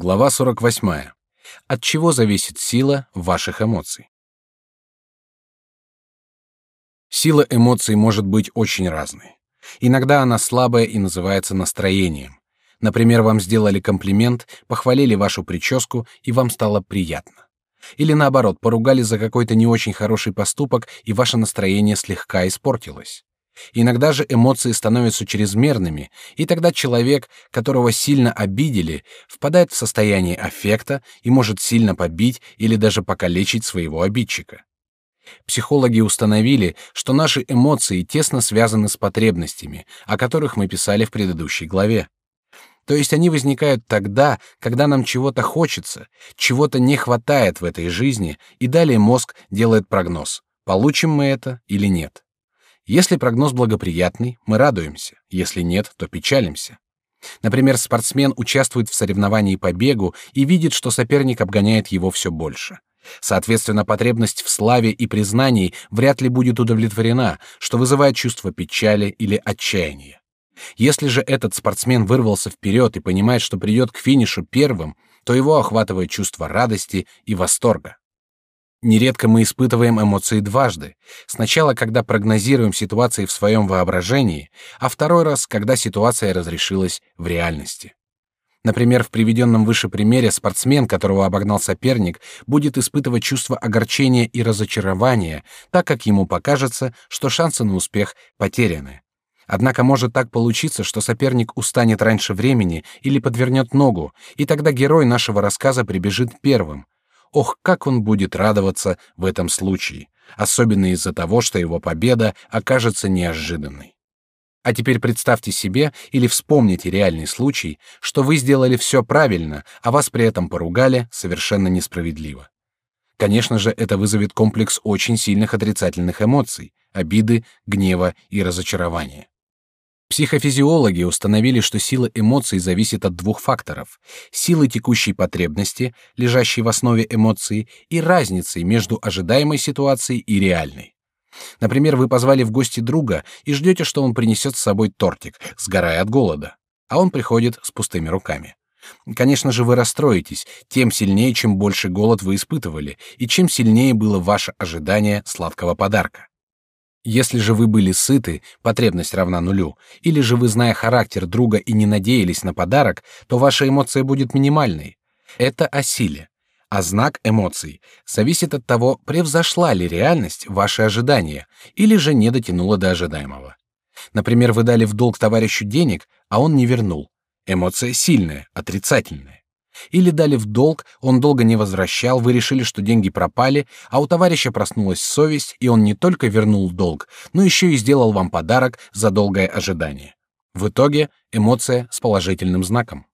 Глава 48. От чего зависит сила ваших эмоций? Сила эмоций может быть очень разной. Иногда она слабая и называется настроением. Например, вам сделали комплимент, похвалили вашу прическу, и вам стало приятно. Или наоборот, поругали за какой-то не очень хороший поступок, и ваше настроение слегка испортилось. Иногда же эмоции становятся чрезмерными, и тогда человек, которого сильно обидели, впадает в состояние аффекта и может сильно побить или даже покалечить своего обидчика. Психологи установили, что наши эмоции тесно связаны с потребностями, о которых мы писали в предыдущей главе. То есть они возникают тогда, когда нам чего-то хочется, чего-то не хватает в этой жизни, и далее мозг делает прогноз, получим мы это или нет. Если прогноз благоприятный, мы радуемся, если нет, то печалимся. Например, спортсмен участвует в соревновании по бегу и видит, что соперник обгоняет его все больше. Соответственно, потребность в славе и признании вряд ли будет удовлетворена, что вызывает чувство печали или отчаяния. Если же этот спортсмен вырвался вперед и понимает, что придет к финишу первым, то его охватывает чувство радости и восторга. Нередко мы испытываем эмоции дважды. Сначала, когда прогнозируем ситуации в своем воображении, а второй раз, когда ситуация разрешилась в реальности. Например, в приведенном выше примере спортсмен, которого обогнал соперник, будет испытывать чувство огорчения и разочарования, так как ему покажется, что шансы на успех потеряны. Однако может так получиться, что соперник устанет раньше времени или подвернет ногу, и тогда герой нашего рассказа прибежит первым, Ох, как он будет радоваться в этом случае, особенно из-за того, что его победа окажется неожиданной. А теперь представьте себе или вспомните реальный случай, что вы сделали все правильно, а вас при этом поругали совершенно несправедливо. Конечно же, это вызовет комплекс очень сильных отрицательных эмоций: обиды, гнева и разочарования. Психофизиологи установили, что сила эмоций зависит от двух факторов: силы текущей потребности, лежащей в основе эмоции, и разницей между ожидаемой ситуацией и реальной. Например, вы позвали в гости друга и ждете, что он принесет с собой тортик, сгорая от голода, а он приходит с пустыми руками. Конечно же, вы расстроитесь, тем сильнее, чем больше голод вы испытывали, и чем сильнее было ваше ожидание сладкого подарка. Если же вы были сыты, потребность равна нулю, или же вы, зная характер друга и не надеялись на подарок, то ваша эмоция будет минимальной. Это о силе. А знак эмоций зависит от того, превзошла ли реальность ваши ожидания, или же не дотянула до ожидаемого. Например, вы дали в долг товарищу денег, а он не вернул. Эмоция сильная, отрицательная. Или дали в долг, он долго не возвращал, вы решили, что деньги пропали, а у товарища проснулась совесть, и он не только вернул долг, но еще и сделал вам подарок за долгое ожидание. В итоге эмоция с положительным знаком.